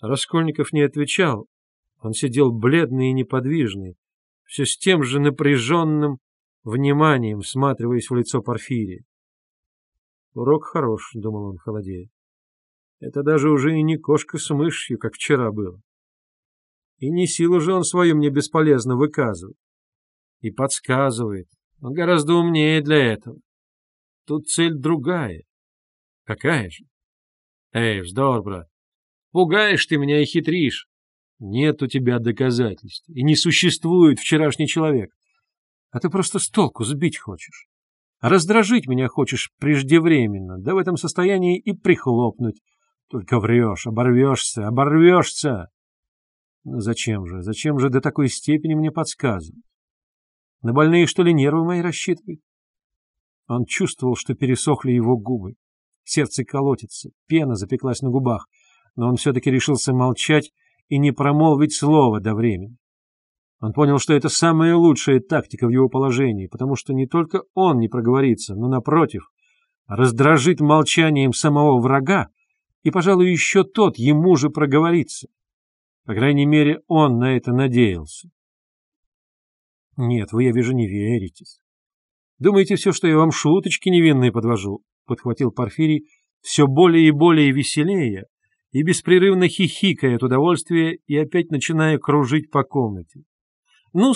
Раскольников не отвечал. Он сидел бледный и неподвижный, все с тем же напряженным вниманием, всматриваясь в лицо Порфирия. «Урок хорош», — думал он, холодея. «Это даже уже и не кошка с мышью, как вчера было. И не силу же он свою мне бесполезно выказывает. И подсказывает. Он гораздо умнее для этого. Тут цель другая. Какая же? Эй, вздор, брат. Пугаешь ты меня и хитришь. Нет у тебя доказательств, и не существует вчерашний человек. А ты просто с толку сбить хочешь. А раздражить меня хочешь преждевременно, да в этом состоянии и прихлопнуть. Только врешь, оборвешься, оборвешься. Ну зачем же, зачем же до такой степени мне подсказывать? На больные, что ли, нервы мои рассчитывает? Он чувствовал, что пересохли его губы. Сердце колотится, пена запеклась на губах, но он все-таки решился молчать и не промолвить слова до времени. Он понял, что это самая лучшая тактика в его положении, потому что не только он не проговорится, но, напротив, раздражит молчанием самого врага, и, пожалуй, еще тот ему же проговорится. По крайней мере, он на это надеялся. Нет, вы, я вижу, не веритесь. Думаете все, что я вам шуточки невинные подвожу? Подхватил Порфирий, все более и более веселее, и беспрерывно хихикая от удовольствия и опять начиная кружить по комнате. ну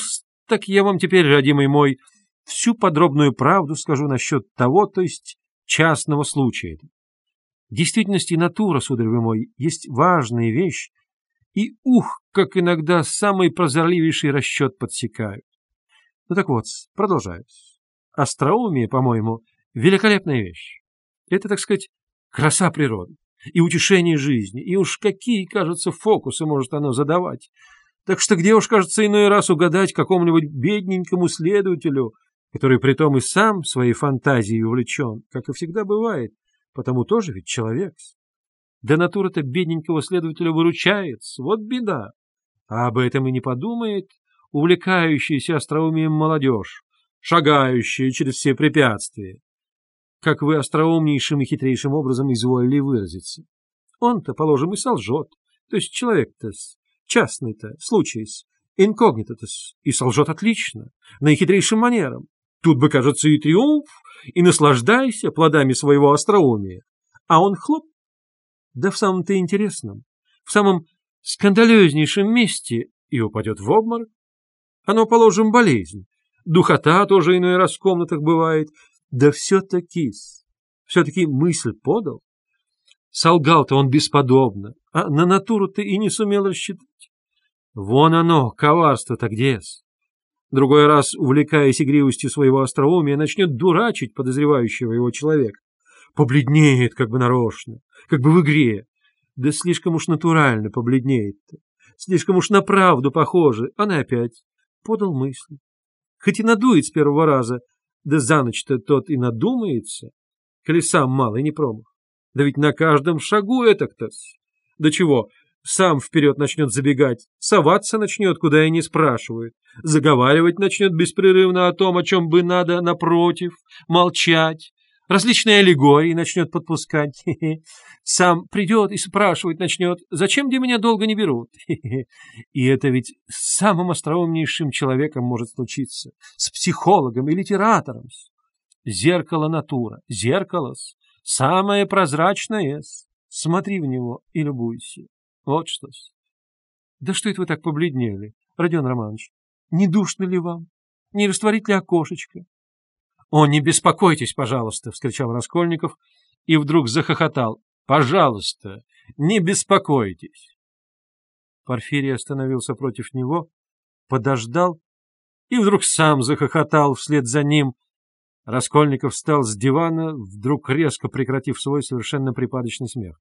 так я вам теперь, родимый мой, всю подробную правду скажу насчет того, то есть частного случая. В действительности натура, сударь мой, есть важная вещь, и ух, как иногда самый прозорливейший расчет подсекают. Ну так вот, продолжаю. Остроумие, по-моему, великолепная вещь. Это, так сказать, краса природы и утешение жизни, и уж какие, кажется, фокусы может оно задавать. Так что где уж, кажется, иной раз угадать какому-нибудь бедненькому следователю, который притом и сам своей фантазией увлечен, как и всегда бывает, потому тоже ведь человек. Да натура-то бедненького следователя выручается, вот беда. А об этом и не подумает увлекающаяся остроумием молодежь, шагающая через все препятствия как вы остроумнейшим и хитрейшим образом изволили выразиться. Он-то, положим, и солжет. То есть человек-то частный-то, случай-с, инкогнито-то, и солжет отлично, наихитрейшим манером. Тут бы, кажется, и триумф, и наслаждайся плодами своего остроумия. А он хлоп. Да в самом-то интересном, в самом скандалезнейшем месте и упадет в обморок. Оно, положим, болезнь. Духота тоже иной раз в комнатах бывает, да все-таки, все-таки мысль подал. Солгал-то он бесподобно, а на натуру ты и не сумел рассчитать. Вон оно, коварство-то где-с. Другой раз, увлекаясь игривостью своего остроумия, начнет дурачить подозревающего его человека. Побледнеет, как бы нарочно, как бы в игре. Да слишком уж натурально побледнеет-то. Слишком уж на правду похоже. Она опять подал мысль. Хоть и надует с первого раза, да за ночь-то тот и надумается, коли сам малый не промах. Да ведь на каждом шагу это-то. Да чего, сам вперед начнет забегать, соваться начнет, куда и не спрашивают, заговаривать начнет беспрерывно о том, о чем бы надо, напротив, молчать, различные аллегории начнет подпускать. Сам придет и спрашивать начнет, зачем где меня долго не берут. И это ведь с самым остроумнейшим человеком может случиться, с психологом и литератором. Зеркало натура, зеркало самое прозрачное Смотри в него и любуйся. Вот что -с. Да что это вы так побледнели, Родион Романович? Не душно ли вам? Не растворить ли окошечко? — О, не беспокойтесь, пожалуйста! — вскричал Раскольников и вдруг захохотал. — Пожалуйста, не беспокойтесь! Порфирий остановился против него, подождал и вдруг сам захохотал вслед за ним. Раскольников встал с дивана, вдруг резко прекратив свой совершенно припадочный смех.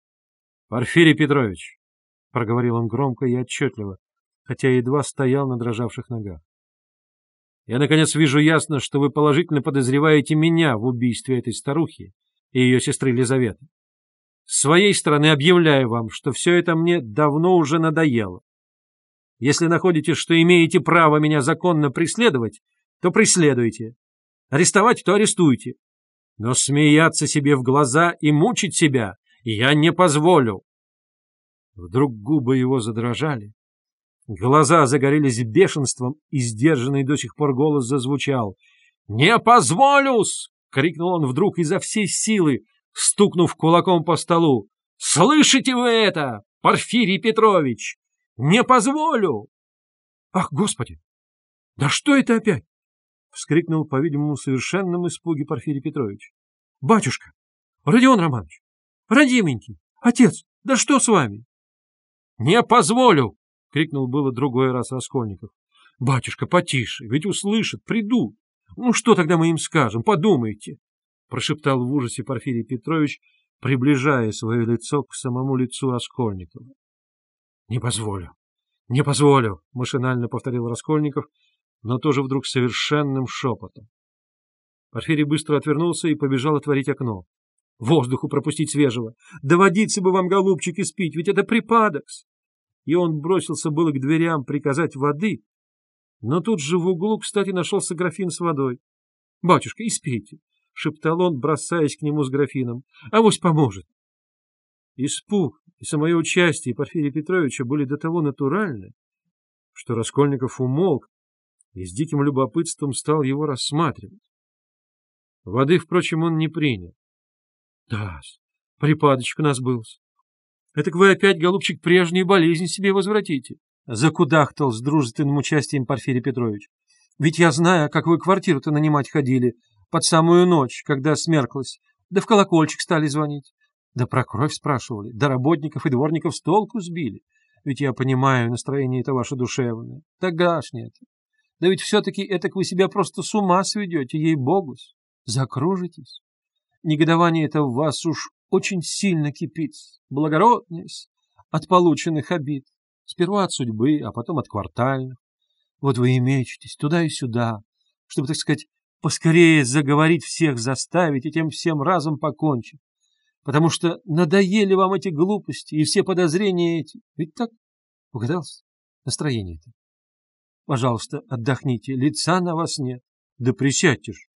— Порфирий Петрович! — проговорил он громко и отчетливо, хотя едва стоял на дрожавших ногах. Я, наконец, вижу ясно, что вы положительно подозреваете меня в убийстве этой старухи и ее сестры Лизаветы. С своей стороны объявляю вам, что все это мне давно уже надоело. Если находите, что имеете право меня законно преследовать, то преследуйте. Арестовать, то арестуйте. Но смеяться себе в глаза и мучить себя я не позволю. Вдруг губы его задрожали. Глаза загорелись бешенством, и сдержанный до сих пор голос зазвучал. «Не позволю-с!» — крикнул он вдруг изо всей силы, стукнув кулаком по столу. «Слышите вы это, Порфирий Петрович? Не позволю!» «Ах, Господи! Да что это опять?» — вскрикнул, по-видимому, в совершенном испуге Порфирий Петрович. — Батюшка! Родион Романович! Родименький! Отец! Да что с вами? — Не позволю! — крикнул было другой раз Раскольников. — Батюшка, потише, ведь услышат, придут. Ну что тогда мы им скажем, подумайте! — прошептал в ужасе Порфирий Петрович, приближая свое лицо к самому лицу Раскольникова. — Не позволю! Не позволю! — машинально повторил Раскольников, но тоже вдруг совершенным шепотом. Порфирий быстро отвернулся и побежал отворить окно. Воздуху пропустить свежего. Доводиться бы вам, голубчики, спить, ведь это припадокс. И он бросился было к дверям приказать воды, но тут же в углу, кстати, нашелся графин с водой. — Батюшка, испейте, — шептал он, бросаясь к нему с графином. — Авось поможет. Испуг и самое участие Порфирия Петровича были до того натуральны, что Раскольников умолк и с диким любопытством стал его рассматривать. Воды, впрочем, он не принял. — Да, припадочек у нас был. Этак вы опять, голубчик, прежнюю болезнь себе возвратите. Закудахтал с дружественным участием Порфирий Петрович. Ведь я знаю, как вы квартиру-то нанимать ходили под самую ночь, когда смерклась, да в колокольчик стали звонить. Да про кровь спрашивали, да работников и дворников с толку сбили. Ведь я понимаю, настроение это ваше душевное, тогдашнее-то. Да ведь все-таки этак вы себя просто с ума сведете, ей-богу. Закружитесь. Негодование это в вас уж очень сильно кипит. Благородность от полученных обид. Сперва от судьбы, а потом от квартальных. Вот вы и мечетесь туда и сюда, чтобы, так сказать, поскорее заговорить всех, заставить и тем всем разом покончить. Потому что надоели вам эти глупости и все подозрения эти. Ведь так угадался настроение-то. Пожалуйста, отдохните, лица на вас нет. Да присядьте ж.